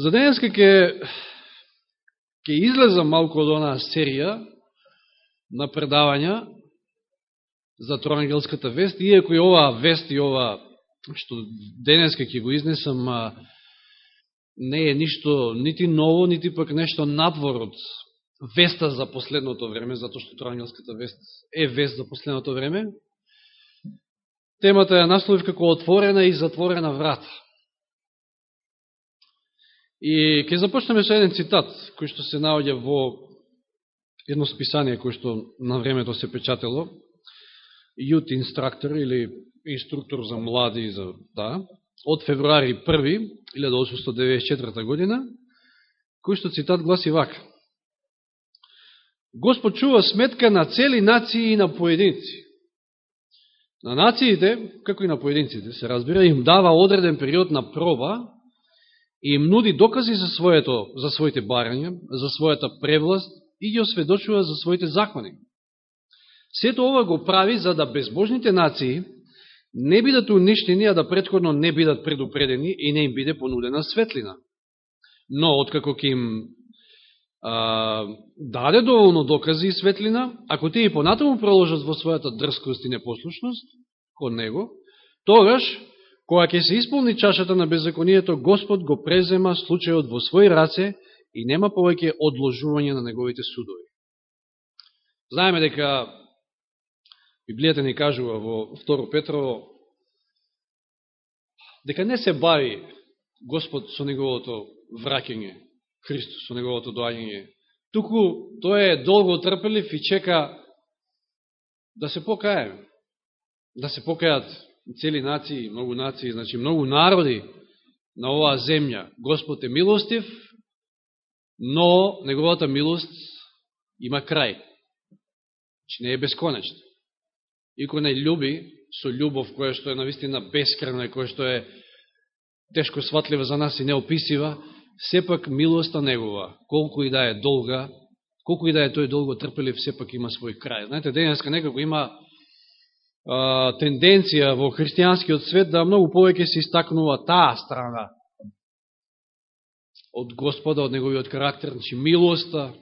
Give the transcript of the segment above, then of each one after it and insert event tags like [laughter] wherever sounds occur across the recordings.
За денеска ќе ќе излезам малку од онаа серија на предавања за Троангелската вест, иако и оваа вест и ова што денеска ќе го изнесам не е ништо нити ново, нити пак нешто надвор од веста за последното време, затоа што Троангелската вест е вест за последното време. Темата е насловив како отворена и затворена врата. И ќе започнеме со еден цитат, кој што се наоѓа во едно списание кој што на времето се печатело, Youth Instructor или инструктор за млади, за, да, од февруари 1, 1894 година, кој што цитат гласи вака. Господ чува сметка на цели нации и на поединци. На нациите, како и на поединците, се разбира, им дава одреден период на проба и им нуди докази за, своето, за своите барања, за својата превласт и ги осведочува за своите закони. Сето ова го прави за да безбожните нации не бидат уништени, а да предходно не бидат предупредени и не им биде понудена светлина. Но, откако ќе им а, даде доволно докази и светлина, ако тие и понатаму проложат во својата дрскост и непослушност кон него, тогаш Кога ќе се исполни чашата на беззаконието, Господ го презема случајот во своји раце и нема повеќе одложување на неговите судови. Знаеме дека Библијата ни кажува во 2 Петрово дека не се бави Господ со неговото враќање, Христос со неговото доаѓање, туку тој е долго трпелив и чека да се покаеме, да се покајат цели нации, многу нации, значи многу народи на оваа земја. Господ е милостив, но неговата милост има крај. Значи не е бесконечна. Ико не љуби со љубов која што е навистина бескрайна која што е тешко сватлива за нас и неописива, сепак милоста негова, колку и да е долга, колку и да е тој долго трпелив, сепак има свој крај. Знаете, денеска некако има а, тенденција во христијанскиот свет да многу повеќе се истакнува таа страна од Господа, од неговиот карактер, значи милоста,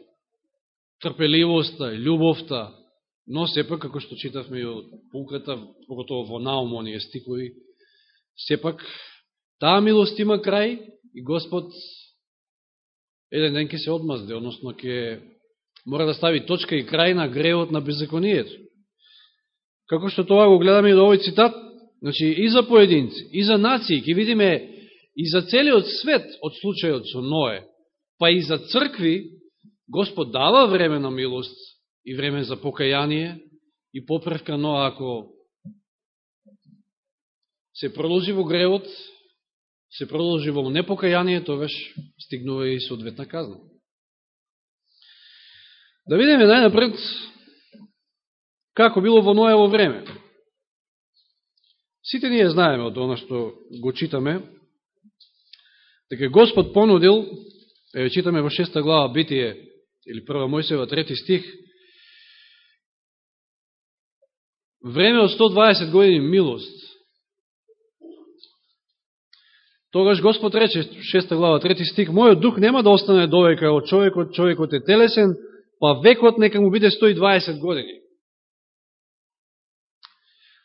трпеливоста, љубовта, но сепак, како што читавме од пулката, поготово во Наум, оние стикови, сепак, таа милост има крај и Господ еден ден ќе се одмазде, односно ќе мора да стави точка и крај на греот на беззаконието. Како што тоа го гледаме и до овој цитат, значи и за поединци, и за нации, ќе видиме и за целиот свет од случајот со Ное, па и за цркви, Господ дава време на милост и време за покаяние и поправка, но ако се продолжи во гревот, се продолжи во непокаяние, тогаш стигнува и соодветна казна. Да видиме најнапред како било во Ноево време. Сите ние знаеме од оно што го читаме, дека Господ понудил, еве читаме во шеста глава Битие, или прва Мојсева, трети стих, време од 120 години милост. Тогаш Господ рече, шеста глава, трети стих, Мојот дух нема да остане довека од човекот, човекот е телесен, па векот нека му биде 120 години.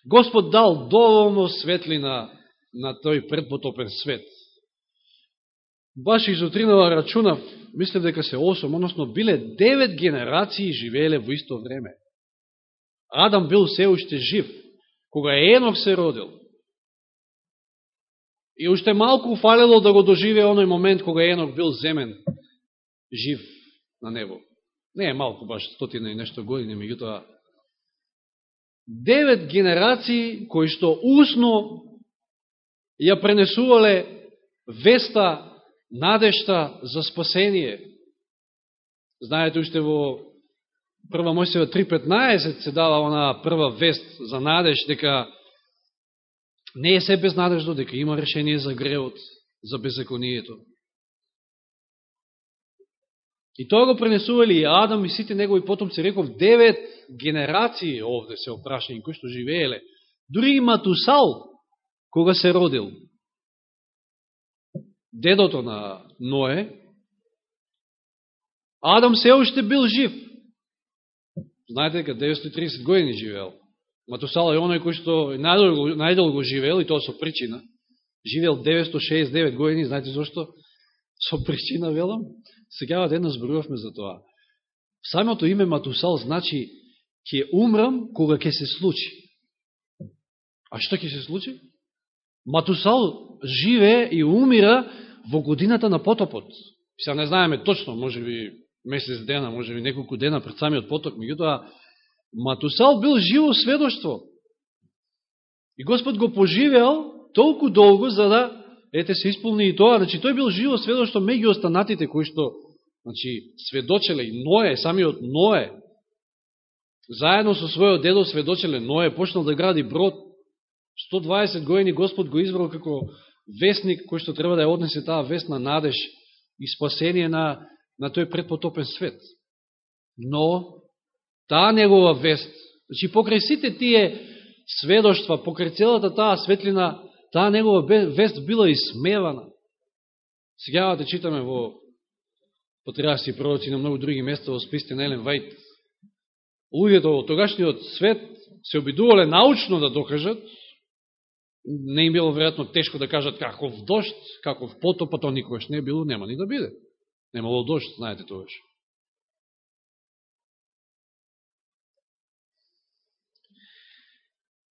Господ дал доволно светлина на тој предпотопен свет. Баш изутринава рачунав, мислев дека се 8, односно биле 9 генерации живееле во исто време. Адам бил се уште жив, кога Енох се родил. И уште малку фалело да го доживе оној момент кога Енох бил земен жив на небо. Не е малку баш стотина и нешто години, меѓутоа девет генерации кои што усно ја пренесувале веста, надешта за спасение. Знаете, уште во прва Мојсева 3.15 се дава она прва вест за надеж, дека не е се безнадежно, дека има решение за гревот, за беззаконието. И тоа го пренесували и Адам и сите негови потомци, реков, девет генерации овде се опрашани, кои што живееле. Дури и Матусал, кога се родил. дедото на Ное, Адам се уште бил жив. Знаете дека 930 години живеел. Матусал е оној кој што најдолго, најдолго живеел, и тоа со причина. Живеел 969 години, знаете зашто? Со причина, велам. Сега денес зборувавме за тоа. Самото име Матусал значи ќе умрам кога ќе се случи. А што ќе се случи? Матусал живе и умира во годината на потопот. Сега не знаеме точно, може би месец дена, може би неколку дена пред самиот поток, меѓутоа Матусал бил живо сведоштво. И Господ го поживеал толку долго за да ете се исполни и тоа, значи тој бил живо што меѓу останатите кои што значи сведочеле и Ное, самиот Ное заедно со својот дедо сведочеле Ное почнал да гради брод 120 години Господ го избрал како вестник кој што треба да ја однесе таа вест на надеж и спасение на, на тој предпотопен свет. Но, таа негова вест, значи покрај сите тие сведоштва, покрај целата таа светлина, таа негова вест била исмевана. Сега да читаме во Патриарси пророци на многу други места во списте на Елен Вајт. Луѓето во тогашниот свет се обидувале научно да докажат не им било веројатно тешко да кажат каков дошт, каков потоп, па тоа никогаш не е било, нема ни да биде. Немало дошт, знаете тоа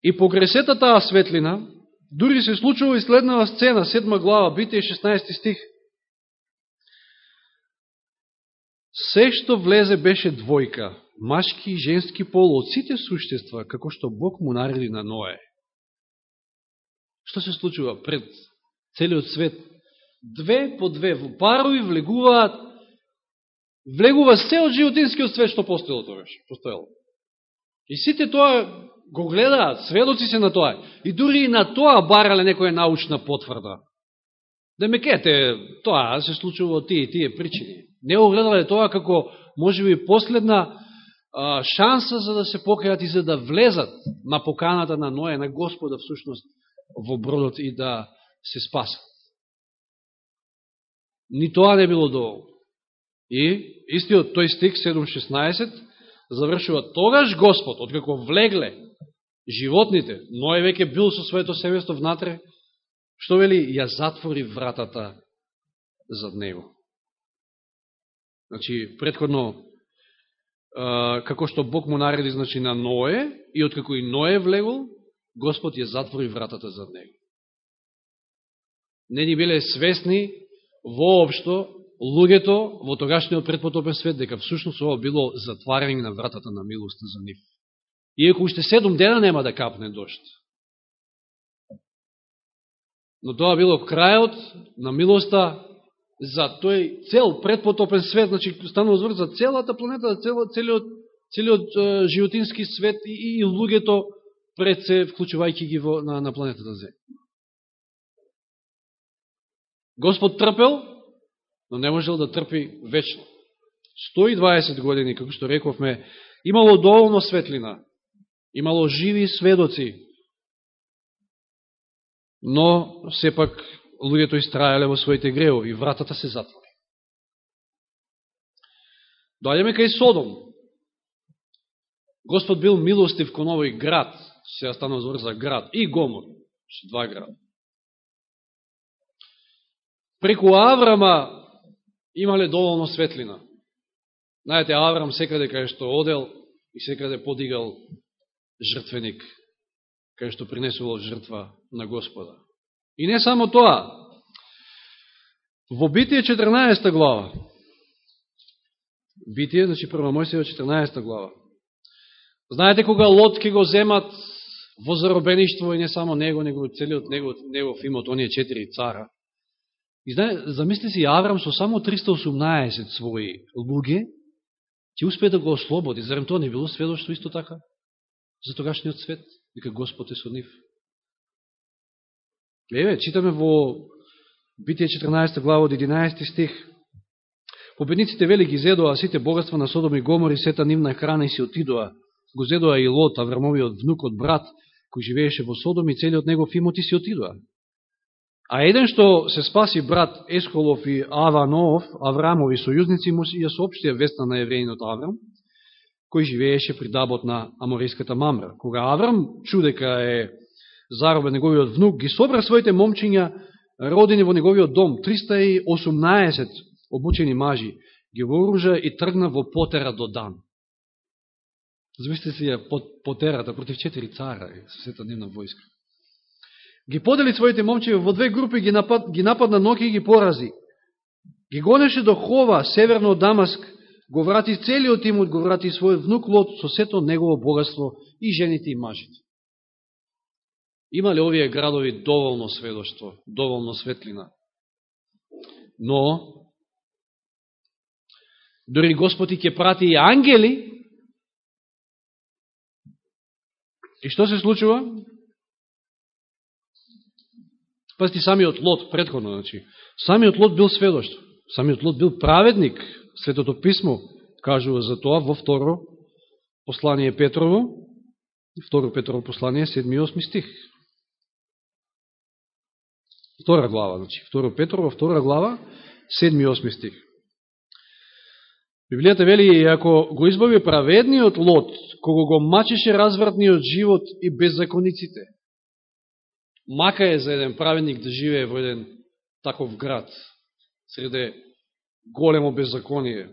И покрај сета таа светлина, дури се случува и следнава сцена, седма глава, Битие 16 стих. Се што влезе беше двојка, машки и женски пол од сите суштества, како што Бог му нареди на Ное. Што се случува пред целиот свет? Две по две во парови влегуваат влегува се од животинскиот свет што постоело тоа постоело. И сите тоа го гледаат, сведоци се на тоа. И дури и на тоа барале некоја научна потврда. Да ме кете, тоа се случува од тие тие причини. Не го гледале тоа како можеби последна а, шанса за да се покајат и за да влезат на поканата на Ноја, на Господа всушност во бродот и да се спасат. Ни тоа не било доволно. И истиот тој стик 7.16 завршува тогаш Господ, откако влегле животните, но е веќе бил со своето семејство внатре, што вели, ја затвори вратата зад него. Значи, предходно, како што Бог му нареди, значи, на Ное, и откако и Ное влегол, Господ ја затвори вратата зад него. Не ни биле свесни воопшто луѓето во тогашниот предпотопен свет дека всушност ова било затварање на вратата на милост за нив. Иако уште седум дена нема да капне дошт. Но тоа било крајот на милоста за тој цел предпотопен свет, значи станува зврт за целата планета, за целиот, целиот животински свет и, и луѓето пред се вклучувајќи ги во, на, на планетата Земја. Господ трпел, но не можел да трпи вечно. 120 години, како што рековме, имало доволно светлина, имало живи сведоци, но сепак луѓето истрајале во своите греови и вратата се затвори. Дојдеме кај Содом. Господ бил милостив кон овој град, се станува збор за град, и Гомор, се два града. Преку Аврама имале доволно светлина. Знаете, Аврам секаде кај што одел и секаде подигал жртвеник, кај што принесувал жртва на Господа. И не само тоа. Во Битие 14 глава, Битие, значи прва Мојсија 14 глава, знаете кога Лот ке го земат во заробеништво и не само него, него целиот него, негов имот, оние четири цара. И знае, замисли си Аврам со само 318 своји луѓе, ќе успее да го ослободи. Зарем тоа не било сведоштво исто така? За тогашниот свет, дека Господ е со нив. Еве, читаме во Битие 14 глава од 11 стих. Победниците вели ги зедоа сите богатства на Содом и Гомор и сета нивна храна и си отидоа. Го зедоа и Лот, Аврамовиот внук од брат, кој живееше во Содом и целиот негов имот и си отидоа. А еден што се спаси брат Есхолов и Аванов, Аврамови сојузници, му ја сообщија веста на евреинот Аврам, кој живееше при дабот на Амориската мамра. Кога Аврам чу дека е заробен неговиот внук, ги собра своите момчиња, родени во неговиот дом, 318 обучени мажи, ги вооружа и тргна во потера до дан. Замислите си ја потерата против четири цара, сета дневна војска. Ги подели своите момчеви во две групи, ги, напад, ги нападна ноки и ги порази. Ги гонеше до Хова, северно од Дамаск, го врати целиот имот, го врати својот внук Лот со сето негово богатство и жените и мажите. Има ли овие градови доволно сведоштво, доволно светлина? Но, дори Господи ќе прати и ангели, и што се случува? Пасти самиот Лот, предходно, значи, самиот Лот бил сведоштво, самиот Лот бил праведник, Светото писмо кажува за тоа во второ послание Петрово, второ Петрово послание, 7 и 8 стих. Втора глава, значи, второ Петрово, втора глава, 7 и 8 стих. Библијата вели, ако го избави праведниот Лот, кого го мачеше развратниот живот и беззакониците, мака е за еден праведник да живее во еден таков град, среде големо беззаконие.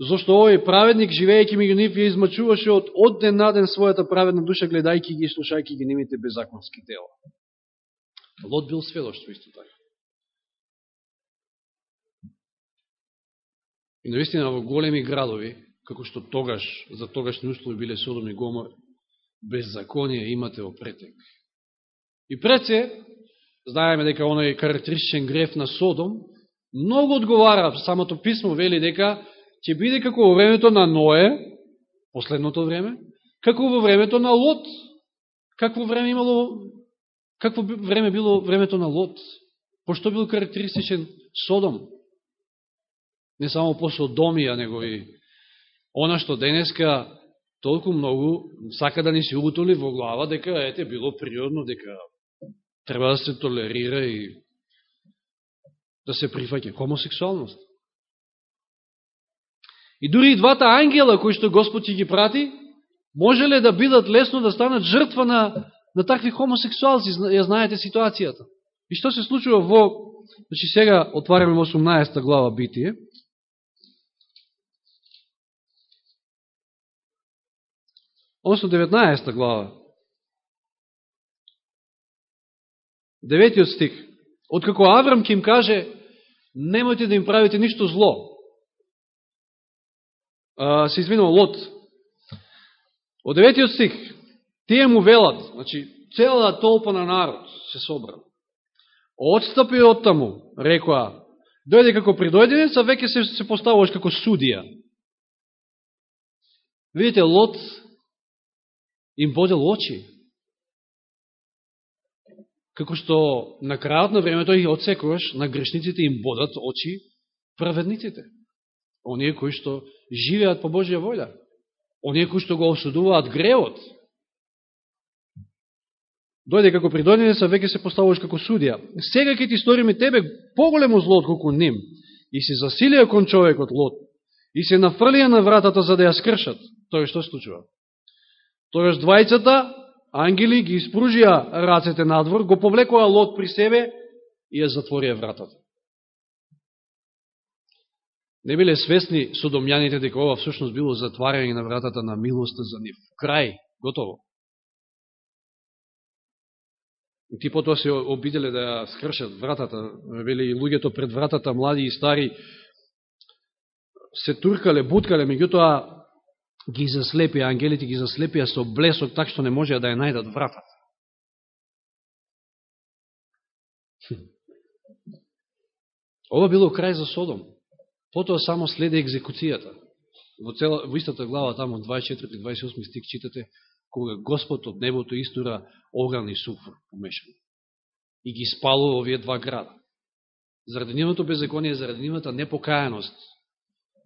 Зошто овој праведник, живејќи меѓу нив, ја измачуваше од, од ден на ден својата праведна душа, гледајќи ги и слушајќи ги нивните беззаконски дела. Лот бил сведоштво исто така. И наистина во големи градови, како што тогаш, за тогашни услови биле Содом и Гомор, беззаконие имате во претек. И пред се, знаеме дека оној карактеристичен греф на Содом, многу одговара, самото писмо вели дека ќе биде како во времето на Ное, последното време, како во времето на Лот. Какво време имало, какво време било времето на Лот? Пошто бил карактеристичен Содом? Не само по Содомија, него и она што денеска толку многу сака да ни се утоли во глава дека ете било природно, дека треба да се толерира и да се прифаќа хомосексуалност. И дури и двата ангела кои што Господ ќе ги прати, можеле да бидат лесно да станат жртва на, на такви хомосексуалци, ја знаете ситуацијата. И што се случува во, значи сега отвараме 18 глава Битие, Односно 19 глава. Деветиот стих. Откако Аврам ќе им каже, немојте да им правите ништо зло. А, се извинува Лот. Од деветиот стих, тие му велат, значи, цела толпа на народ се собра. Отстапи од таму, рекоа, дојде како придојденец, а веќе се, се поставуваш како судија. Видите, Лот им бодел очи како што на крајот на времето ги одсекуваш на грешниците им бодат очи праведниците. Оние кои што живеат по Божија волја. Оние кои што го осудуваат гревот. Дојде како придоненеца, веќе се поставуваш како судија. Сега ќе ти сториме тебе поголемо зло колку ним. И се засилија кон човекот Лот. И се нафрлија на вратата за да ја скршат. Тоа што се случува? Тогаш двајцата ангели ги испружија рацете надвор, го повлекоа Лот при себе и ја затворија вратата. Не биле свесни судомјаните дека ова всушност било затварање на вратата на милоста за нив. Крај, готово. И ти потоа се обиделе да ја скршат вратата, вели и луѓето пред вратата, млади и стари, се туркале, буткале, меѓутоа ги заслепија, ангелите ги заслепија со блесок, так што не можеа да ја најдат вратата. Ова било крај за Содом. Потоа само следи екзекуцијата. Во, цела, во истата глава, тамо 24-28 стик читате, кога Господ од небото истура оган и суфор помешан. И ги спалува овие два града. Заради нивното беззаконие, заради нивната непокаяност,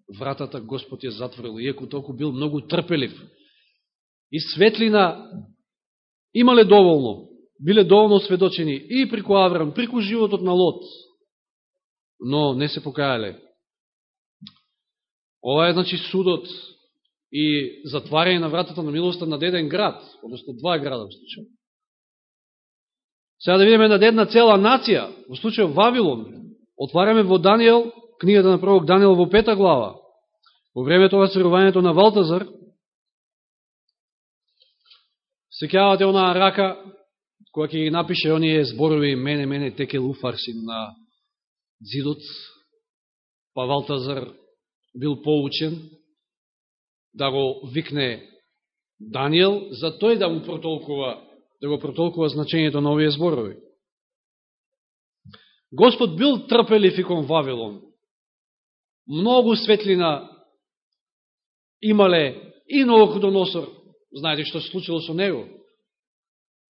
вратата Господ ја затворил, иеко толку бил многу трпелив. И светлина имале доволно, биле доволно сведочени и преку Аврам, преку животот на Лот, но не се покајале. Ова е, значи, судот и затварање на вратата на милоста на деден град, односно два града во случај. Сега да видиме на една цела нација, во случај Вавилон. Отвараме во Данијел, книгата на пророк Даниел во пета глава. Во времето на царувањето на Валтазар, Секјавате онаа рака, која ќе ги напише оние зборови мене, мене, теке луфарсин на зидот, па Валтазар бил поучен да го викне Данијел, за тој да му протолкува, да го протолкува значењето на овие зборови. Господ бил трпелив и кон Вавилон. Многу светлина имале и Новоходоносор, знаете што се случило со него.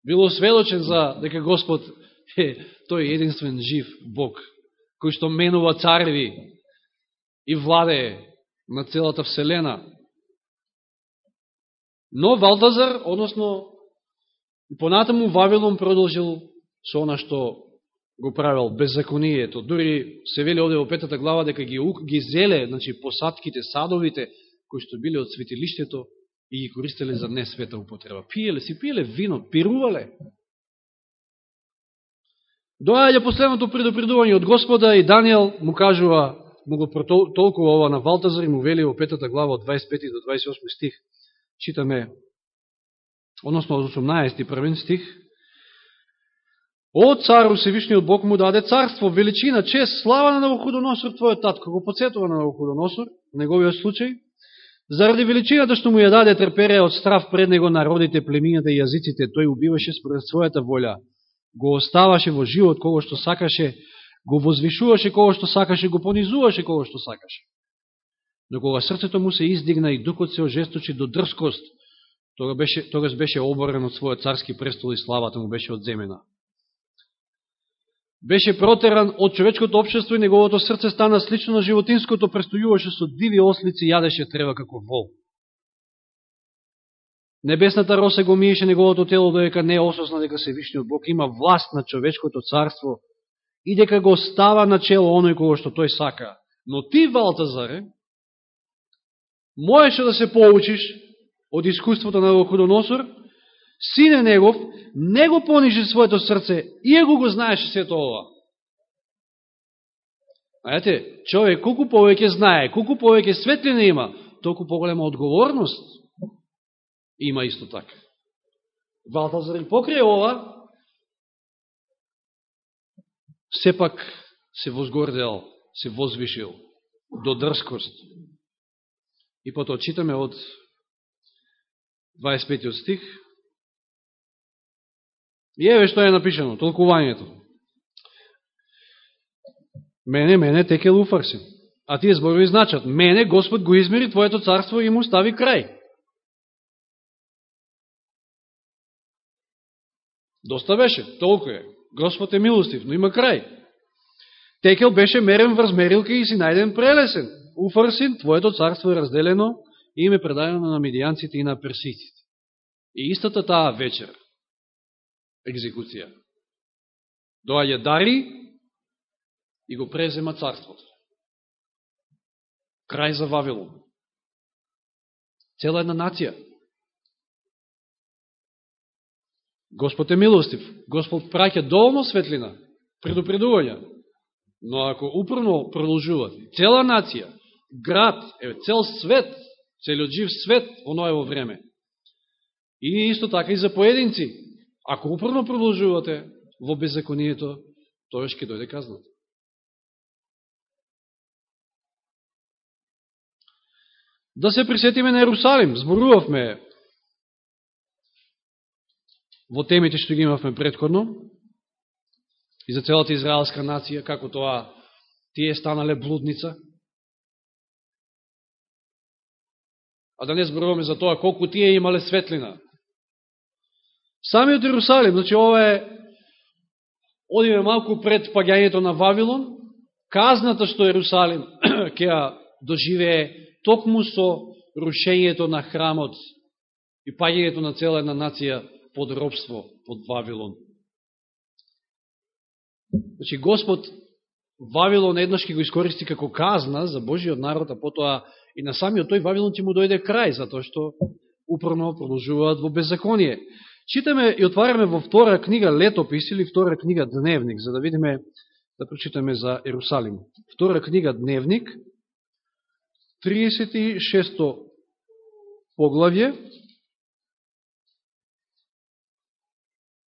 Било сведочен за дека Господ [laughs] е тој единствен жив Бог, кој што менува цареви и владее на целата Вселена. Но Валдазар, односно, и понатаму Вавилон продолжил со она што го правил беззаконието. Дури се вели овде во петата глава дека ги, ги зеле, значи посадките, садовите, кои што биле од светилиштето, и ги користеле за несвета употреба. Пиеле си, пиеле вино, пирувале. Доаѓа последното предупредување од Господа и Данијел му кажува, му го протолкува ова на Валтазар и му вели во петата глава од 25 до 28 стих. Читаме, односно од 18 првен стих. О цару Севишниот Бог му даде царство, величина, чест, слава на Навуходоносор, твојот татко, го подсетува на Навуходоносор, неговиот случај, Заради величината што му ја даде трпереја од страв пред него народите, племината и јазиците, тој убиваше според својата волја, го оставаше во живот кого што сакаше, го возвишуваше кого што сакаше, го понизуваше кого што сакаше. Но кога срцето му се издигна и духот се ожесточи до дрскост, тогаш беше, тогаш беше оборен од својот царски престол и славата му беше одземена беше протеран од човечкото обшество и неговото срце стана слично на животинското, престојуваше со диви ослици и јадеше трева како вол. Небесната роса го миеше неговото тело, доека не осозна дека се вишниот Бог има власт на човечкото царство и дека го става на чело оној кого што тој сака. Но ти, Валтазаре, можеше да се поучиш од искуството на Вокудоносор, сине негов, не го понижи своето срце, иако го знаеше сето ова. Знаете, човек колку повеќе знае, колку повеќе светлина има, толку поголема одговорност има исто така. Валтазар покрие ова, сепак се возгордел, се возвишил до дрскост. И потоа читаме од 25 стих, И еве што е напишано, толкувањето. Мене, мене теке луфарсин. А тие зборови значат, мене Господ го измери Твоето царство и му стави крај. Доста беше, толку е. Господ е милостив, но има крај. Текел беше мерен врз мерилка и си најден прелесен. Уфарсин, Твоето царство е разделено и им е предадено на медијанците и на персиците. И истата таа вечер, екзекуција. Доаѓа Дари и го презема царството. Крај за Вавилон. Цела една нација. Господ е милостив. Господ праќа доволно светлина, предупредувања. Но ако упорно продолжува, цела нација, град, е цел свет, целиот жив свет во време. И исто така и за поединци, Ако упорно продолжувате во беззаконието, тоа ќе дојде казната. Да се присетиме на Ерусалим. Зборувавме во темите што ги имавме предходно и за целата израелска нација, како тоа тие станале блудница. А да не зборуваме за тоа колку тие имале светлина, Самиот Иерусалим, значи ова е, одиме малку пред паѓањето на Вавилон, казната што Иерусалим [clears throat] ќе ја доживее токму со рушењето на храмот и паѓањето на цела една нација под робство, под Вавилон, Значи, Господ Вавилон еднаш ќе го искористи како казна за Божиот народ, а потоа и на самиот тој Вавилон ќе му дојде крај, затоа што упорно продолжуваат во беззаконие. Читаме и отвараме во втора книга Летопис или втора книга Дневник, за да видиме, да прочитаме за Ерусалим. Втора книга Дневник, 36 поглавје,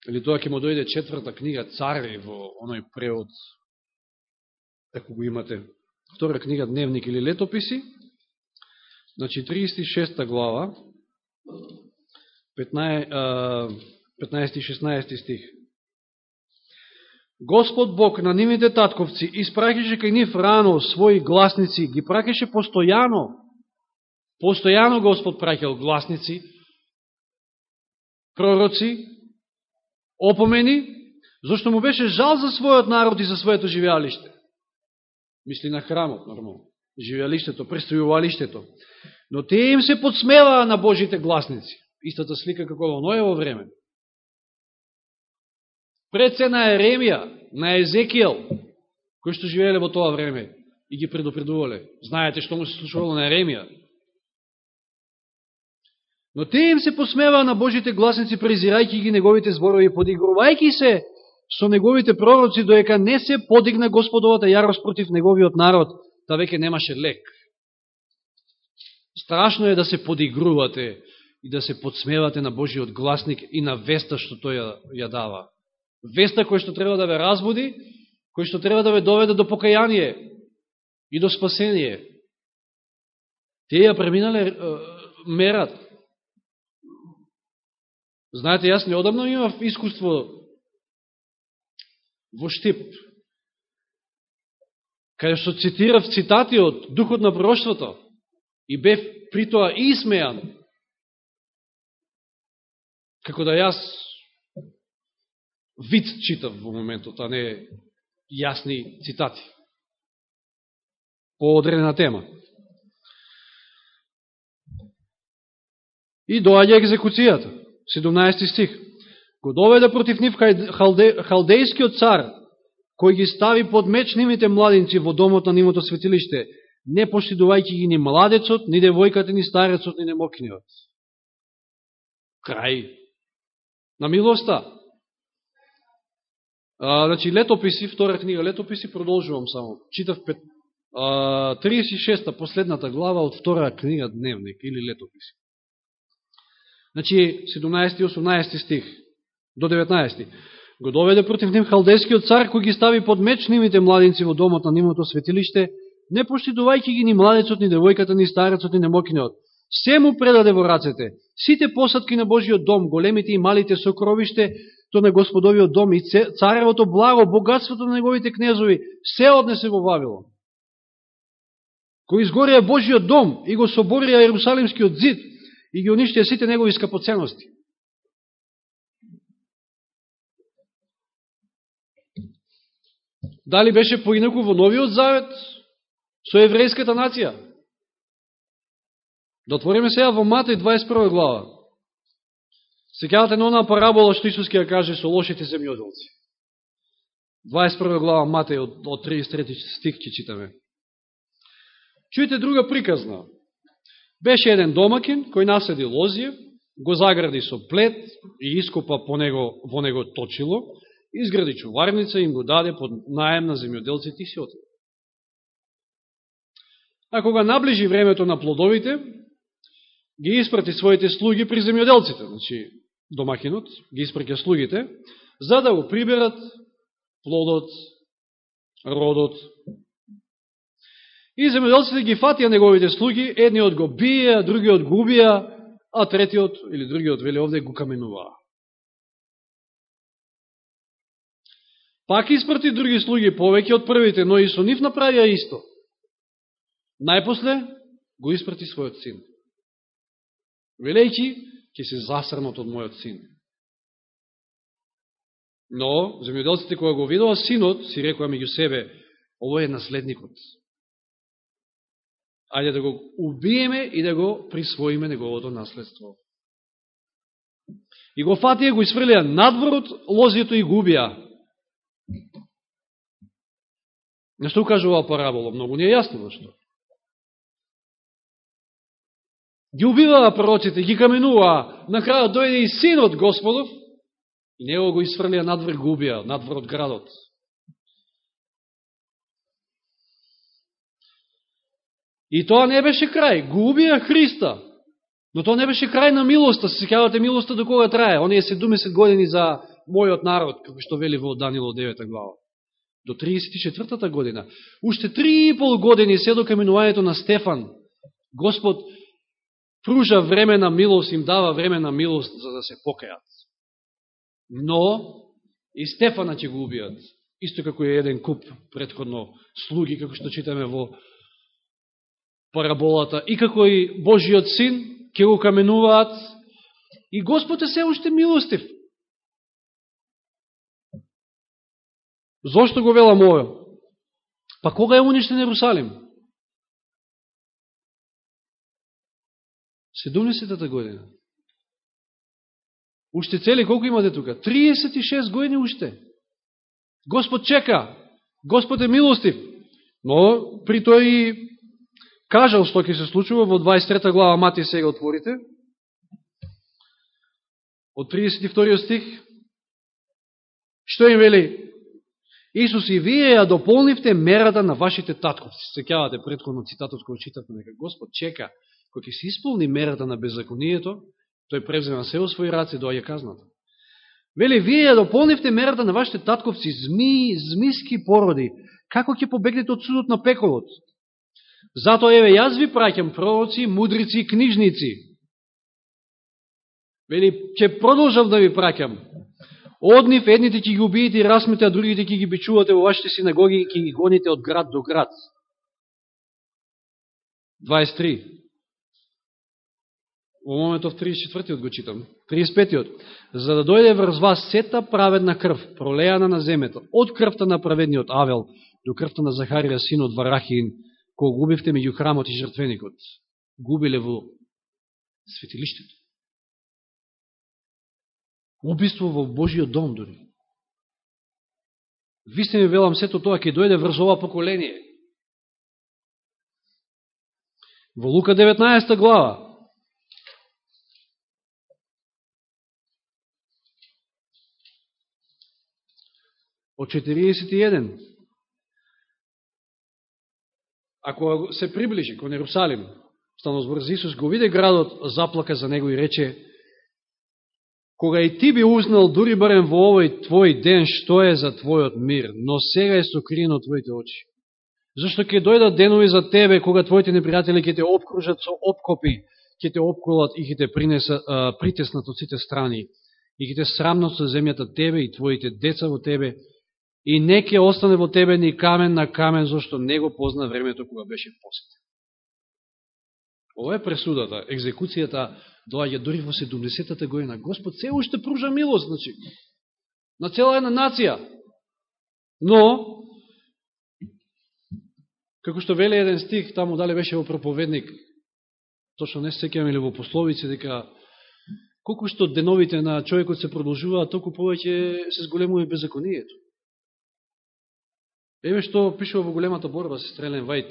или тоа ќе му дојде четврта книга Цари во оној преод, ако го имате, втора книга Дневник или Летописи, значи 36 глава, 15-16 стих. Господ Бог на нивните татковци испракеше кај нив рано своји гласници, ги пракеше постојано. Постојано Господ праќал гласници, пророци, опомени, зашто му беше жал за својот народ и за своето живеалиште. Мисли на храмот, нормално. Живеалиштето, престојувалиштето. Но тие им се подсмеваа на Божите гласници. Истата слика како во Ноево време. Пред се на Еремија, на Езекијал, кои што живееле во тоа време и ги предупредувале. Знаете што му се случувало на Еремија. Но те им се посмеваа на Божите гласници, презирајќи ги неговите зборови, подигрувајќи се со неговите пророци, доека не се подигна Господовата јарост против неговиот народ, та веќе немаше лек. Страшно е да се подигрувате и да се подсмевате на Божиот гласник и на веста што тој ја, ја дава. Веста кој што треба да ве разбуди, кој што треба да ве доведе до покаяние и до спасение. Тие ја преминале мерат. Знаете, јас неодамно имав искуство во Штип, каде што цитирав цитати од Духот на пророќството и бев при тоа и смејан како да јас вид читав во моментот, а не јасни цитати по одредена тема. И доаѓа екзекуцијата, 17 стих. Го доведе против нив халде, халдејскиот цар, кој ги стави под меч нивните младинци во домот на нивото светилиште, не поштидувајќи ги ни младецот, ни девојката, ни старецот, ни немокниот. Крај на милоста. А, значи, летописи, втора книга летописи, продолжувам само. Читав пет, а, 36-та, последната глава од втора книга Дневник или летописи. Значи, 17 и 18 стих до 19. Го доведе против ним халдескиот цар, кој ги стави под меч нивите младинци во домот на нивото светилиште, не поштидувајќи ги ни младецот, ни девојката, ни старецот, ни немокинеот. Се му предаде во рацете. Сите посадки на Божиот дом, големите и малите сокровиште, то на Господовиот дом и царевото благо, богатството на неговите кнезови, се однесе во Вавилон. Кој изгорија Божиот дом и го соборија Иерусалимскиот зид и ги уништија сите негови скапоценности. Дали беше поинаку во Новиот Завет со еврејската нација? Да отвориме сега во Матеј 21 глава. Секавате на онаа парабола што Исус ќе ја каже со лошите земјоделци. 21 глава Матеј од, од 33 стих ќе читаме. Чујте друга приказна. Беше еден домакин кој наседи лозија, го загради со плет и ископа по него, во него точило, изгради чуварница и им го даде под наем на земјоделците и си отиде. А кога наближи времето на плодовите, ги испрати своите слуги при земјоделците, значи домакинот ги испраќа слугите, за да го приберат плодот, родот. И земјоделците ги фатија неговите слуги, едниот го бија, другиот го убија, а третиот или другиот, вели овде, го каменуваа. Пак испрати други слуги повеќе од првите, но и со нив направија исто. Најпосле го испрати својот син. Велејќи, ќе се засрнат од мојот син. Но, земјоделците кога го видува синот, си рекоа меѓу себе, ово е наследникот. Ајде да го убиеме и да го присвоиме неговото наследство. И го фатија, го изфрлија надворот, лозието и губија. На што укажува парабола? Многу не е јасно што. Ги убиваа пророците, ги каменуваа, на крајот дојде и синот Господов, и него го изфрлија надвор го убија, надвор од градот. И тоа не беше крај, го убија Христа, но тоа не беше крај на милоста, се секавате милоста до кога трае, оние 70 години за мојот народ, како што вели во Данило 9 глава. До 34-та година. Уште 3,5 години се до каменувањето на Стефан, Господ пружа време на милост, им дава време на милост за да се покајат. Но и Стефана ќе го убијат, исто како е еден куп предходно слуги, како што читаме во параболата, и како и Божиот син, ќе го каменуваат, и Господ е се уште милостив. Зошто го велам ово? Па кога е уништен Ерусалим? 70-та година. Уште цели, колко имате тука? 36 години уште. Господ чека. Господ е милостив. Но при тој и кажал што ќе се случува во 23 глава Мати сега отворите. Од 32 стих. Што им вели? Исус и вие ја дополнивте мерата на вашите татковци. Секјавате предходно цитатот кој читавме дека Господ чека кој ќе се исполни мерата на беззаконието, тој превзема се во своји раци, доаѓа казната. Вели, вие ја дополнивте мерата на вашите татковци, зми, змиски породи, како ќе побегнете од судот на пеколот? Зато, еве, јас ви праќам пророци, мудрици и книжници. Вели, ќе продолжам да ви праќам, Од нив едните ќе ги убиете и расмете, а другите ќе ги бичувате во вашите синагоги и ќе ги гоните од град до град. 23. Во моментов 34-тиот го читам. 35-тиот. За да дојде врз вас сета праведна крв, пролејана на земето, од крвта на праведниот Авел до крвта на Захарија, синот Варахин, кој губивте меѓу храмот и жртвеникот. Губиле во светилиштето убиство во Божиот дом дори. Вистина велам сето тоа ќе дојде врз ова поколение. Во Лука 19 глава од 41 ако се приближи кон Ерусалим, стано збор за Исус, го виде градот, заплака за него и рече, кога и ти би узнал дури барем во овој твој ден што е за твојот мир, но сега е сокриено твоите очи. Зашто ќе дојдат денови за тебе, кога твоите непријатели ќе те обкружат со обкопи, ќе те обколат и ќе те принеса, а, притеснат од сите страни, и ќе те срамнат со земјата тебе и твоите деца во тебе, и не ќе остане во тебе ни камен на камен, зашто не го позна времето кога беше посетен. Ова е пресудата, екзекуцијата доаѓа дори во 70-та година. Господ се уште пружа милост, значи, на цела една нација. Но, како што веле еден стих, таму дали беше во проповедник, точно не секјам или во пословици, дека колку што деновите на човекот се продолжуваат, толку повеќе се зголемува беззаконието. Еве што пишува во големата борба се Стрелен Вајт,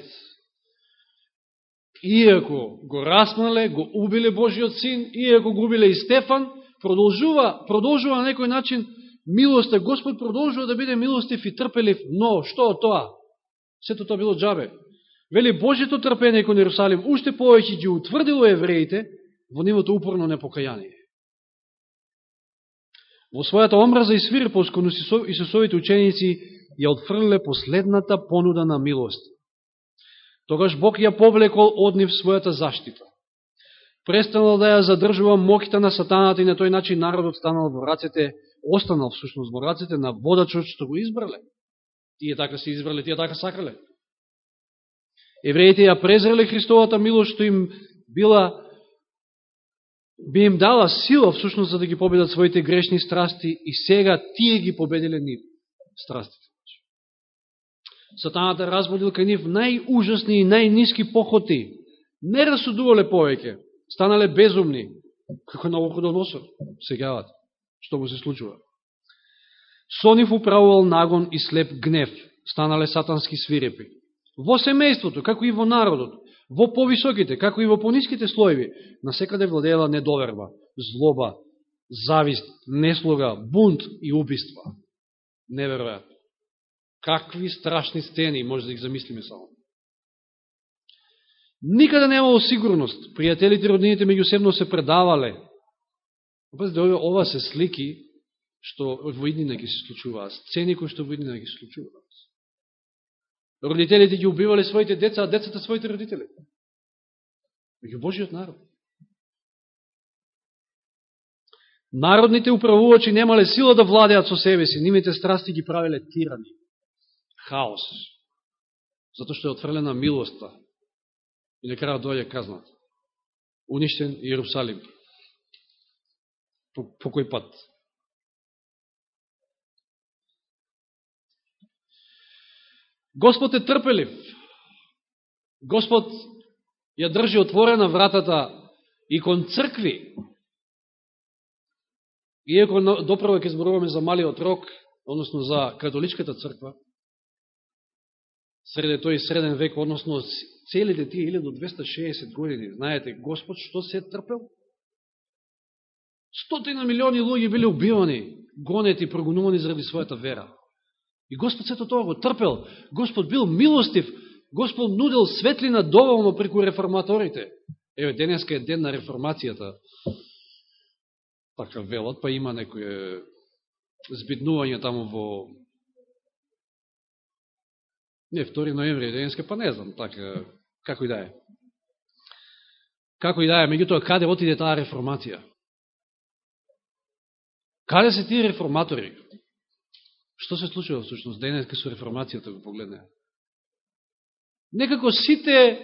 иако го расмале, го убиле Божиот син, иако го убиле и Стефан, продолжува, продолжува на некој начин милоста. Господ продолжува да биде милостив и трпелив, но што тоа? Сето тоа било джабе. Вели Божито трпение кон Иерусалим уште повеќе ги утврдило евреите во нивото упорно непокаяние. Во својата омраза и свирпост кон Исусовите ученици ја отфрле последната понуда на милост тогаш Бог ја повлекол од нив својата заштита. Престанал да ја задржува моките на сатаната и на тој начин народот станал во рацете, останал всушност во рацете на водачот што го избрале. Тие така се избрале, тие така сакале. Евреите ја презреле Христовата милост што им била би им дала сила всушност за да ги победат своите грешни страсти и сега тие ги победиле нив страстите. Сатаната разбудил кај нив најужасни и најниски похоти. Не расудувале повеќе, станале безумни, како на Охудоносор, сегават, што му се случува. Со нив управувал нагон и слеп гнев, станале сатански свирепи. Во семејството, како и во народот, во повисоките, како и во пониските слоеви, насекаде владеела недоверба, злоба, завист, неслуга, бунт и убиства. Неверојатно. Какви страшни стени, може да ги замислиме само. Никада немало сигурност. Пријателите и роднините меѓусебно се предавале. Пазите, ова се слики што во иднина ги се случуваат, сцени кои што во иднина ги се случуваат. Родителите ги убивале своите деца, а децата своите родители. Меѓу Божиот народ. Народните управувачи немале сила да владеат со себе си, нимите страсти ги правиле тирани, хаос, затоа што е отфрлена милоста и на крајот дојде казнат. Уништен Иерусалим. По, по кој пат? Господ е трпелив. Господ ја држи отворена вратата и кон цркви. Иако доправо ќе зборуваме за малиот рок, односно за католичката црква, среде тој среден век, односно целите тие 1260 години, знаете, Господ што се е трпел? Стотина милиони луѓе биле убивани, гонети, прогонувани заради својата вера. И Господ сето тоа го трпел. Господ бил милостив. Господ нудил светлина доволно преку реформаторите. Еве, денеска е ден на реформацијата. Така велат, па има некој збиднување таму во Не, 2 ноември денеска, па не знам, така, како и да е. Како и да е, меѓутоа, каде отиде таа реформација? Каде се тие реформатори? Што се случува всушност денеска со реформацијата го погледне? Некако сите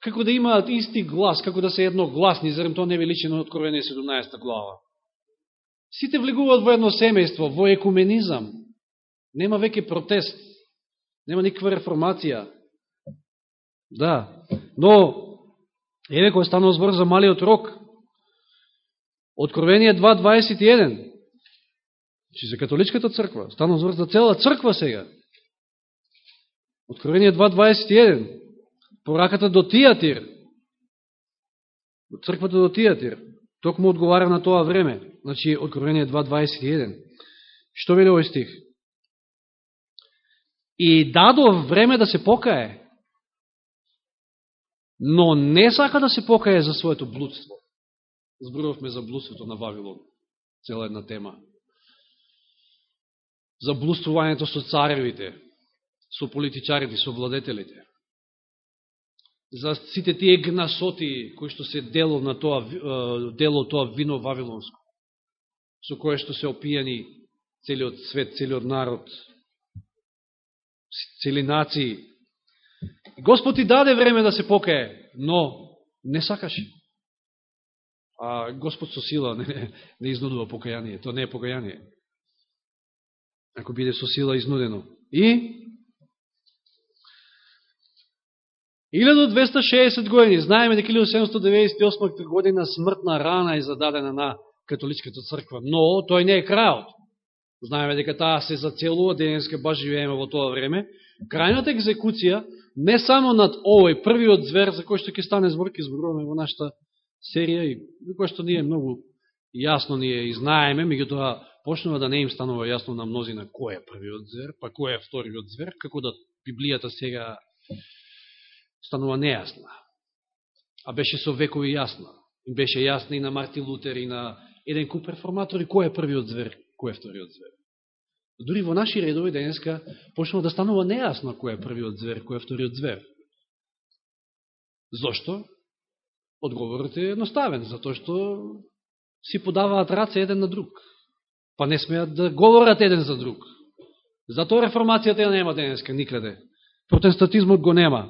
како да имаат исти глас, како да се едногласни, зарем тоа не ви личи на Откровение 17 глава. Сите влегуваат во едно семејство, во екуменизам. Нема веќе протест. Нема никаква реформација. Да. Но, еве кој станува збор за малиот рок, Откровение 2.21, Значи за католичката црква. Станува збор за цела црква сега. Откровение 2.21. Пораката до Тиатир. Од црквата до Тиатир. Токму одговара на тоа време. Значи, Откровение 2.21. Што веле овој стих? И дадов време да се покае, но не сака да се покае за своето блудство. Зборувавме за блудството на Вавилон. Цела една тема за блудствувањето со царевите, со политичарите, со владетелите. За сите тие гнасоти кои што се дело на тоа дело тоа вино вавилонско, со кое што се опијани целиот свет, целиот народ, цели нации. Господ ти даде време да се покае, но не сакаше. А Господ со сила не, не изнудува покаяние. Тоа не е покаяние ако биде со сила изнудено. И 1260 години, знаеме дека 1798 година смртна рана е зададена на католичката црква, но тој не е крајот. Знаеме дека таа се зацелува, денеска баш живееме во тоа време. Крајната екзекуција, не само над овој првиот звер, за кој што ќе стане збор, ќе зборуваме во нашата серија, и кој што ние многу јасно ние и знаеме, меѓутоа почнува да не им станува јасно на мнозина кој е првиот звер, па кој е вториот звер, како да Библијата сега станува нејасна. А беше со векови јасна. Беше јасна и на Мартин Лутер и на еден куп реформатори кој е првиот звер, кој е вториот звер. Дори во наши редови денеска почнува да станува нејасно кој е првиот звер, кој е вториот звер. Зошто? Одговорот е едноставен, затоа што си подаваат раце еден на друг па не смеат да говорат еден за друг. Затоа реформацијата ја нема денеска никаде. Протестатизмот го нема.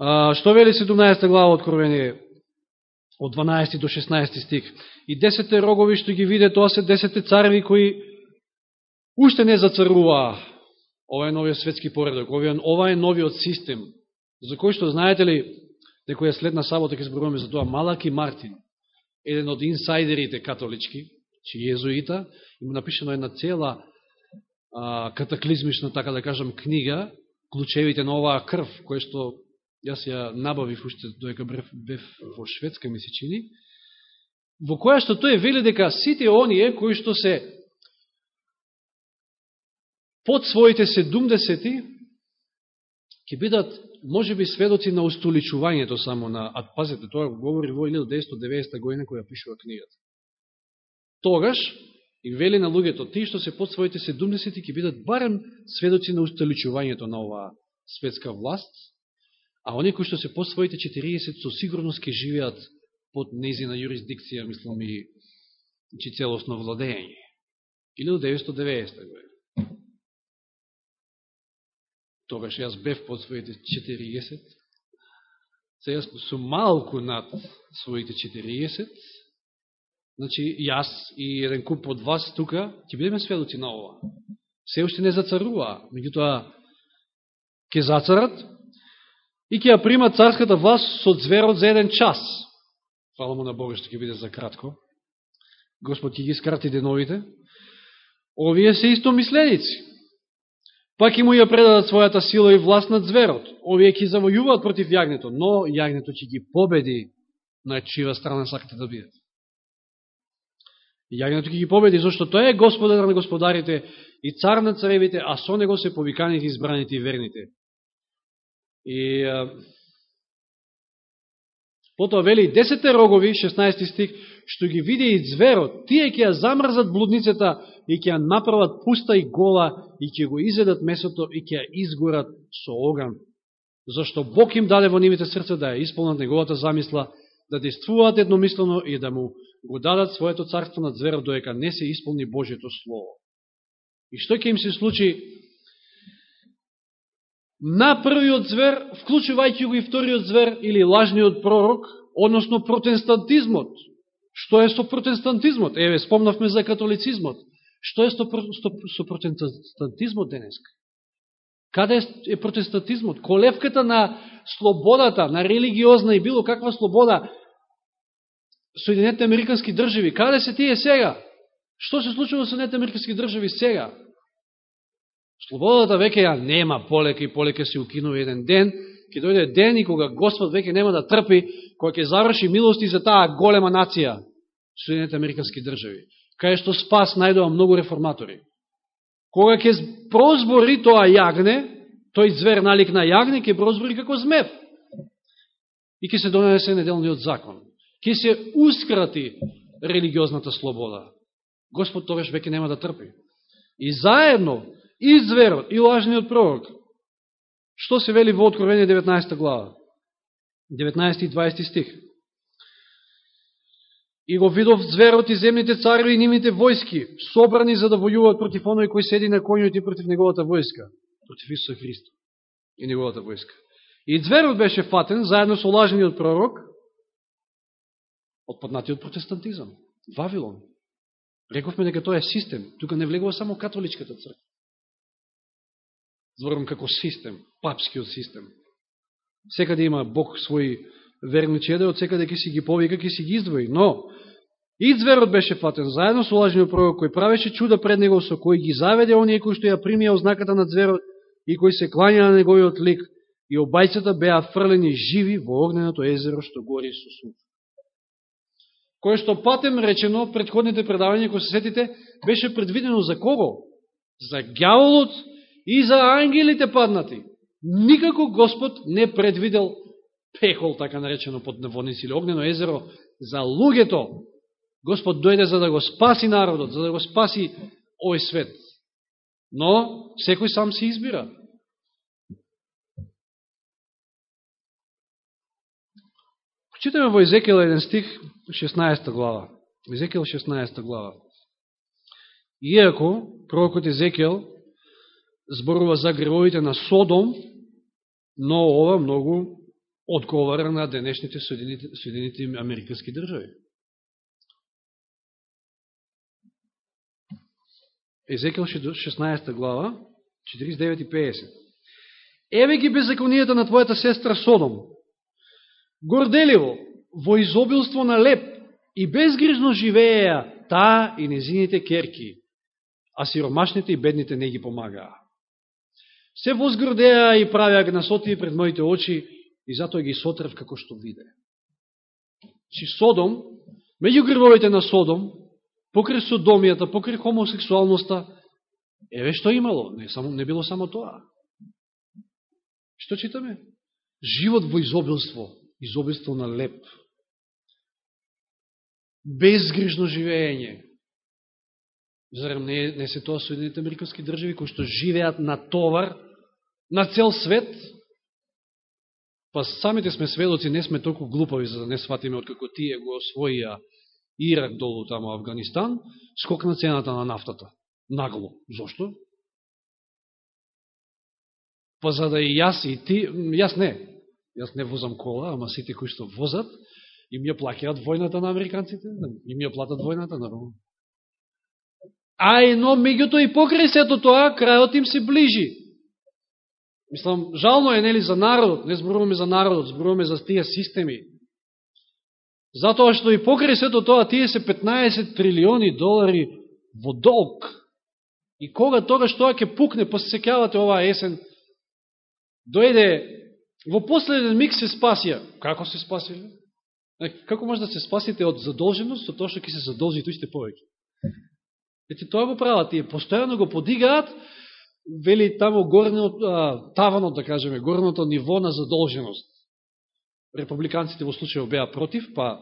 А, што вели 17 глава Откровение од 12 до 16 стих? И десете рогови што ги виде, тоа се десете цареви кои уште не зацаруваа. Ова е новиот светски поредок, ова е новиот систем, за кој што знаете ли, некоја следна сабота ќе зборуваме за тоа, Малаки Мартин, еден од инсайдерите католички, чи језуита, има напишено една цела а, катаклизмична, така да кажам, книга, клучевите на оваа крв, која што јас ја набавив уште доека бев, во Шведска, ми се чини, во која што тој вели дека сите оние кои што се под своите седумдесети ќе бидат, може би, сведоци на устоличувањето само на... А пазете, тоа говори во 1990 година која пишува книгата. Тогаш, и вели на луѓето, тие што се под своите 70 ќе бидат барем сведоци на устоличувањето на оваа светска власт, а оние кои што се под своите 40 со сигурност ке живеат под незина юрисдикција, мислам и че целосно владење. 1990 година. Тогаш јас бев под своите 40, се јас сум малку над своите 40, значи јас и еден куп од вас тука ќе бидеме сведоци на ова. Се уште не зацарува, меѓутоа ќе зацарат и ќе ја примат царската власт со зверот за еден час. Фала му на Бога што ќе биде за кратко. Господ ќе ги скрати деновите. Овие се исто мисленици. Пак и му ја предадат својата сила и власт над зверот. Овие ќе завојуваат против јагнето, но јагнето ќе ги победи на чива страна сакате да бидат. Јагнето ќе ги победи, зашто тој е господар на господарите и цар на царевите, а со него се повиканите, избраните и верните. И потоа вели, десете рогови, 16 стих, што ги види и зверот, тие ќе ја замрзат блудницата и ќе ја направат пуста и гола и ќе го изедат месото и ќе ја изгорат со оган. Зашто Бог им даде во нивите срца да ја исполнат неговата замисла, да действуваат едномислено и да му го дадат своето царство над зверот, доека не се исполни Божието Слово. И што ќе им се случи? На првиот звер, вклучувајќи го и вториот звер или лажниот пророк, односно протестантизмот, Што е со протестантизмот? Еве, спомнавме за католицизмот. Што е со, со, со протестантизмот денеска? Каде е протестантизмот? Колевката на слободата, на религиозна и било каква слобода Соединетите Американски држави, каде се тие сега? Што се случува со Соединетите Американски држави сега? Слободата веќе ја нема, полека и полека се укинува еден ден, ќе дојде ден и кога Господ веќе нема да трпи, кога ќе заврши милости за таа голема нација, Соединените Американски држави, кај што спас најдува многу реформатори. Кога ќе прозбори тоа јагне, тој звер налик на јагне, ќе прозбори како змев. И ќе се донесе неделниот закон. Ќе се ускрати религиозната слобода. Господ тогаш веќе нема да трпи. И заедно, и зверот, и лажниот пророк, Што се вели во Откровение 19 глава? 19 и 20 стих. И го видов зверот и земните цареви и нивните војски, собрани за да војуваат против оној кој седи на конјот и против неговата војска, против Исуса Христа и неговата војска. И зверот беше фатен, заедно со лажниот пророк, од поднатиот протестантизам, Вавилон. Рековме дека тоа е систем, тука не влегува само католичката црква зборам како систем, папскиот систем. Секаде има Бог своји верни чеде, од секаде ќе си ги повика, ќе си ги издвои. Но, и зверот беше фатен, заедно со лажниот пророк, кој правеше чуда пред него, со кој ги заведе оние кои што ја примија ознаката на зверот и кои се клања на неговиот лик, и обајцата беа фрлени живи во огненото езеро што гори со суд. Кој што патем речено, предходните предавања, кои се сетите, беше предвидено за кого? За гјаволот и за ангелите паднати. Никако Господ не предвидел пехол, така наречено под наводници или огнено езеро, за луѓето. Господ дојде за да го спаси народот, за да го спаси овој свет. Но, секој сам се избира. Читаме во Езекел 1 стих, 16 глава. Езекел 16 глава. Иако пророкот Езекел зборува за гревовите на Содом, но ова многу одговара на денешните Соединените, Американски држави. Езекел 16 глава, 49 и 50. Еве ги беззаконијата на твојата сестра Содом. Горделиво, во изобилство на леп и безгрижно живееја таа и незините керки а сиромашните и бедните не ги помагаа. Се возгрдеа и правеа гнасоти пред моите очи и затоа ги сотрев како што виде. Чи Содом, меѓу грбовите на Содом, покри содомијата, покри хомосексуалноста, еве што имало, не, само, не било само тоа. Што читаме? Живот во изобилство, изобилство на леп. Безгрижно живење. Зарем не, не се тоа Соединените Американски држави, кои што живеат на товар, на цел свет, па самите сме сведоци, не сме толку глупави за да не сватиме откако тие го освоија Ирак долу тамо Афганистан, скокна цената на нафтата. Нагло. Зошто? Па за да и јас и ти, јас не, јас не возам кола, ама сите кои што возат, им ја плакеат војната на американците, да, им ја платат војната, наравно. А но меѓуто и покрај сето тоа, крајот им се ближи. Мислам, жално е, нели, за народот, не зборуваме за народот, зборуваме за тие системи. Затоа што и покрај сето тоа, тие се 15 трилиони долари во долг. И кога тогаш тоа ќе пукне, па посекавате оваа есен, дојде, во последен миг се спасија. Како се спасиле? Како може да се спасите од задолженост со тоа што ќе се задолжите уште повеќе? Ете, тоа го прават, тие постојано го подигаат, вели тамо горниот, таванот, да кажеме, горното ниво на задолженост. Републиканците во случајот беа против, па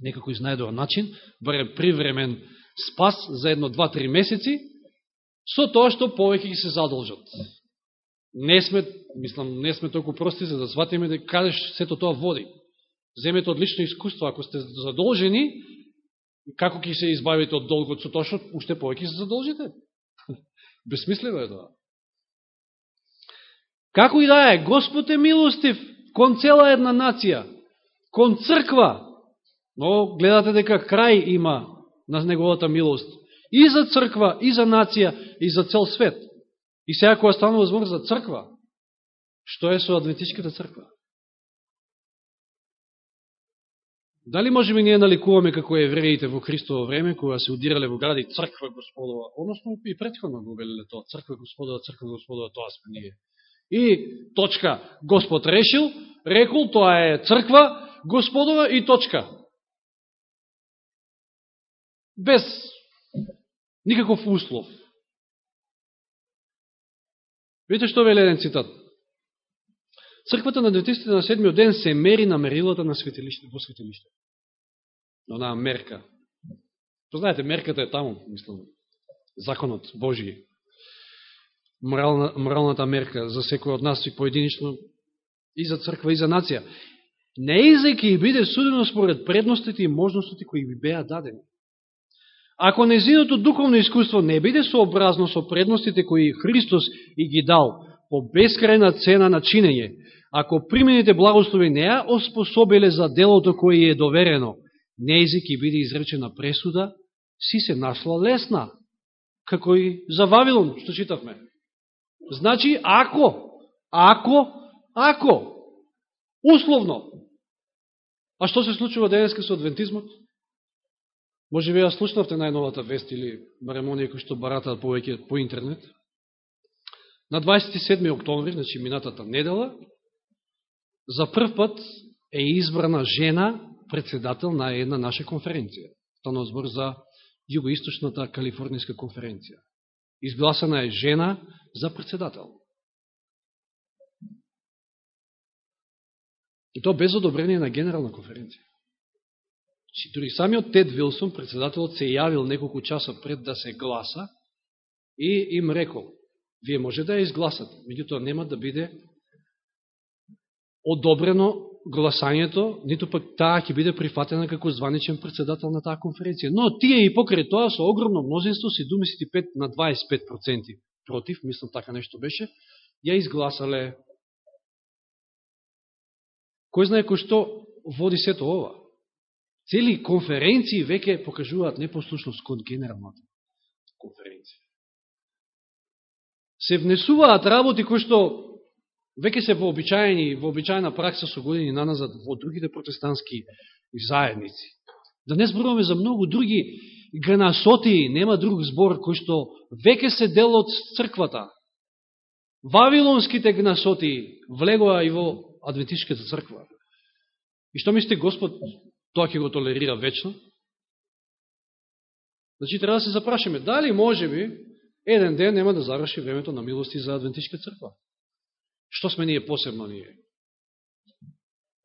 некако изнајдува начин, барем привремен спас за едно, два, три месеци, со тоа што повеќе ги се задолжат не сме, мислам, не сме толку прости за да сватиме дека каде сето тоа води. Земете одлично искуство, ако сте задолжени, како ќе се избавите од долгот со тоа што уште повеќе се задолжите? Бесмислено е тоа. Како и да е, Господ е милостив кон цела една нација, кон црква, но гледате дека крај има на неговата милост и за црква, и за нација, и за цел свет. И сега кога станува збор за црква, што е со адвентичката црква? Дали можеме ние наликуваме како евреите во Христово време, кога се удирале во гради црква Господова, односно и предходно го велеле тоа, црква Господова, црква Господова, тоа сме ние. И точка, Господ решил, рекол, тоа е црква Господова и точка. Без никаков услов. Видите што веле еден цитат. Црквата на адвентистите на седмиот ден се мери на мерилата на светилиште, во светилиште. Онаа мерка. Познаете, мерката е таму, мислам, законот Божије. Морална, моралната мерка за секој од нас и поединично, и за црква, и за нација. Не и биде судено според предностите и можностите кои би беа дадени. Ако незиното духовно искуство не биде сообразно со предностите кои Христос и ги дал по бескрајна цена на чинење, ако примените благослови неа, оспособеле за делото кој е доверено, неизи ќе биде изречена пресуда, си се нашла лесна, како и за Вавилон, што читавме. Значи, ако, ако, ако, условно, а што се случува денеска со адвентизмот? Може би ја слушнавте најновата вест или барем оние кои што баратаат повеќе по интернет. На 27. октомври, значи минатата недела, за прв пат е избрана жена председател на една наша конференција. Станува збор за Југоисточната Калифорнијска конференција. Изгласана е жена за председател. И то без одобрение на генерална конференција. Значи, Чи дори самиот Тед Вилсон, председателот, се јавил неколку часа пред да се гласа и им рекол, вие може да ја изгласате, меѓутоа нема да биде одобрено гласањето, ниту пак таа ќе биде прифатена како званичен председател на таа конференција. Но тие и покрај тоа со огромно мнозинство, 75 на 25% против, мислам така нешто беше, ја изгласале. Кој знае кој што води сето ова? Цели конференции веќе покажуваат непослушност кон генералната конференција. Се внесуваат работи кои што веќе се вообичаени, вообичаена пракса со години наназад во другите протестантски заедници. Да не зборуваме за многу други гранасоти, нема друг збор кој што веќе се дел од црквата. Вавилонските гнасоти влегоа и во Адвентишката црква. И што мислите Господ тоа ќе го толерира вечно? Значи, треба да се запрашаме, дали може би еден ден нема да заврши времето на милости за Адвентичка црква? Што сме ние посебно ние?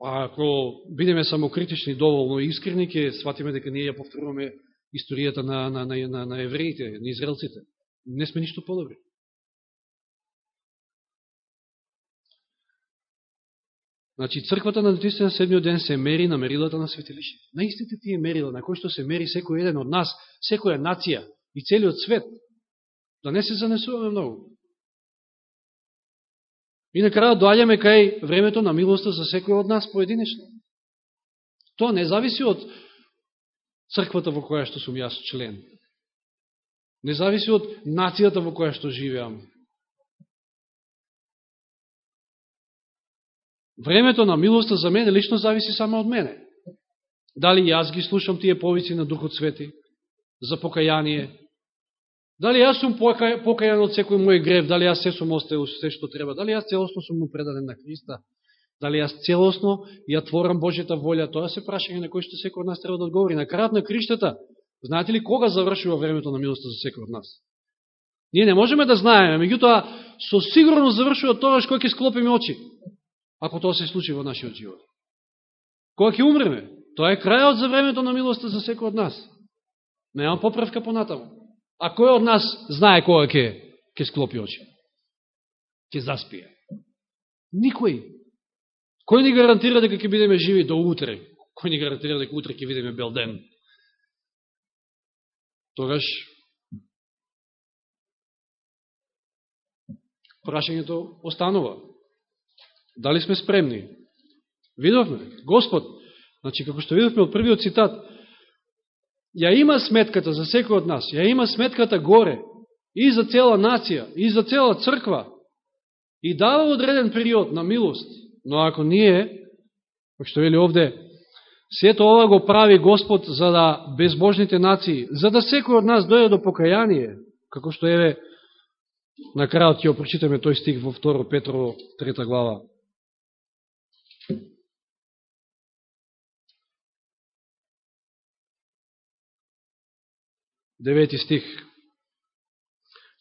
А ако бидеме самокритични доволно искрени, ќе сватиме дека ние ја повторуваме историјата на, на, на, на, на евреите, на израелците. Не сме ништо подобри. Значи, црквата на Адвентистите на седмиот ден се мери на мерилата на светилище. На истите тие мерила, на кои што се мери секој еден од нас, секоја нација и целиот свет. Да не се занесуваме многу. И на крај доаѓаме кај времето на милоста за секој од нас поединечно. Тоа не зависи од црквата во која што сум јас член. Не зависи од нацијата во која што живеам. Времето на милоста за мене лично зависи само од мене. Дали јас ги слушам тие повици на Духот Свети за покаяние, Дали јас сум покајан од секој мој грев, дали јас се сум оставил се што треба, дали јас целосно сум му предаден на Христа, дали јас целосно ја творам Божјата волја, тоа се прашање на кој што секој од нас треба да одговори. На крајот на криштата, знаете ли кога завршува времето на милоста за секој од нас? Ние не можеме да знаеме, меѓутоа со сигурност завршува тоа што ќе склопиме очи, ако тоа се случи во нашиот живот. Кога ќе умреме? Тоа е крајот за времето на милоста за секој од нас. Немам поправка понатаму. А кој од нас знае кога ќе ќе склопи очи? Ќе заспие? Никој. Кој ни гарантира дека ќе бидеме живи до утре? Кој ни гарантира дека утре ќе видиме бел ден? Тогаш прашањето останува. Дали сме спремни? Видовме, Господ, значи како што видовме од првиот цитат, ја има сметката за секој од нас, ја има сметката горе, и за цела нација, и за цела црква, и дава одреден период на милост, но ако ние, како што вели овде, сето ова го прави Господ за да безбожните нации, за да секој од нас дојде до покаяние, како што еве на крајот ќе опрочитаме тој стих во 2 Петрово, 3 глава. Девети стих.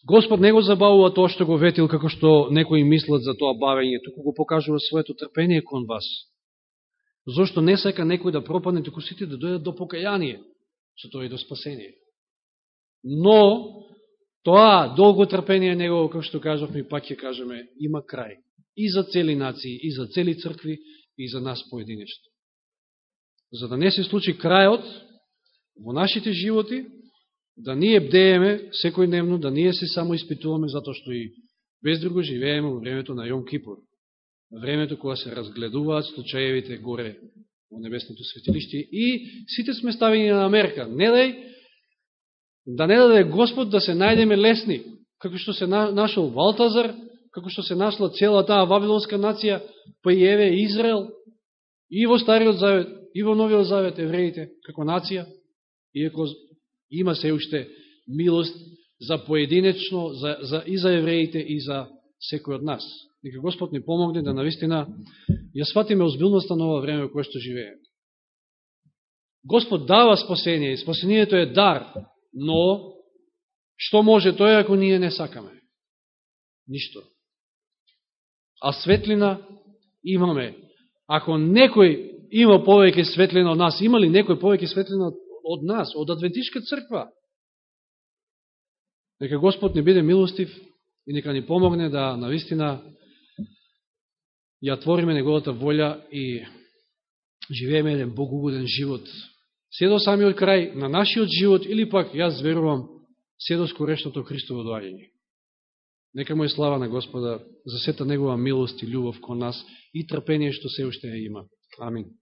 Господ не го забавува тоа што го ветил, како што некои мислат за тоа бавење, туку го покажува своето трпение кон вас. Зошто не сака некој да пропадне, туку сите да дојдат до покаяние, со тоа и до спасение. Но, тоа долго трпение негово, како што кажавме, пак ќе кажеме, има крај. И за цели нации, и за цели цркви, и за нас поединечно. За да не се случи крајот во нашите животи, да ние бдееме секој дневно, да ние се само испитуваме, затоа што и без друго живееме во времето на Јом Кипур. Времето кога се разгледуваат случаевите горе во небесното светилиште и сите сме ставени на мерка. Не дај, да не даде Господ да се најдеме лесни, како што се нашол Валтазар, како што се нашла цела таа Вавилонска нација, па и еве Израел, и во Стариот Завет, и во Новиот Завет, евреите, како нација, иако Има се уште милост за поединечно, за, за, и за евреите, и за секој од нас. Нека Господ ни помогне да навистина ја сватиме озбилността на ова време во кое што живееме. Господ дава спасение, спасението е дар, но што може тој ако ние не сакаме? Ништо. А светлина имаме. Ако некој има повеќе светлина од нас, има ли некој повеќе светлина од од нас, од Адвентишка црква. Нека Господ не биде милостив и нека ни помогне да наистина ја твориме Неговата волја и живееме еден богугоден живот. Се до самиот крај на нашиот живот или пак, јас верувам, се до скорешното Христово доаѓање. Нека му е слава на Господа за сета Негова милост и љубов кон нас и трпение што се уште има. Амин.